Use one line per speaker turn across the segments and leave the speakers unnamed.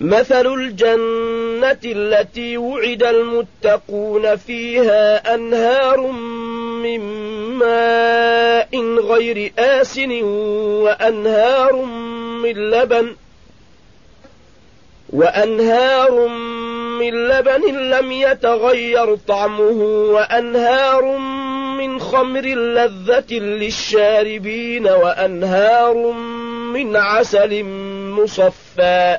مثل الجنة التي وعد المتقون فيها أنهار من ماء غير آسن وأنهار من لبن وأنهار من لبن لم يتغير طعمه وأنهار من خمر لذة للشاربين وأنهار من عسل مصفى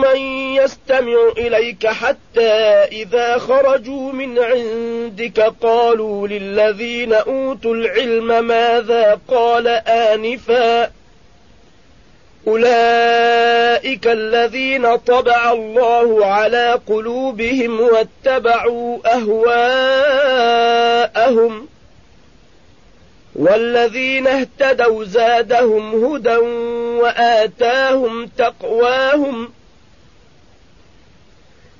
مَّن يَسْتَمِعُ إِلَيْكَ حَتَّى إِذَا خَرَجُوا مِنْ عِندِكَ قَالُوا لِلَّذِينَ أُوتُوا الْعِلْمَ مَاذَا قَالَ آنِفًا أُولَئِكَ الَّذِينَ طَبَعَ اللَّهُ عَلَى قُلُوبِهِمْ وَاتَّبَعُوا أَهْوَاءَهُمْ وَالَّذِينَ اهْتَدَوْا زَادَهُمْ هُدًى وَآتَاهُمْ تَقْوَاهُمْ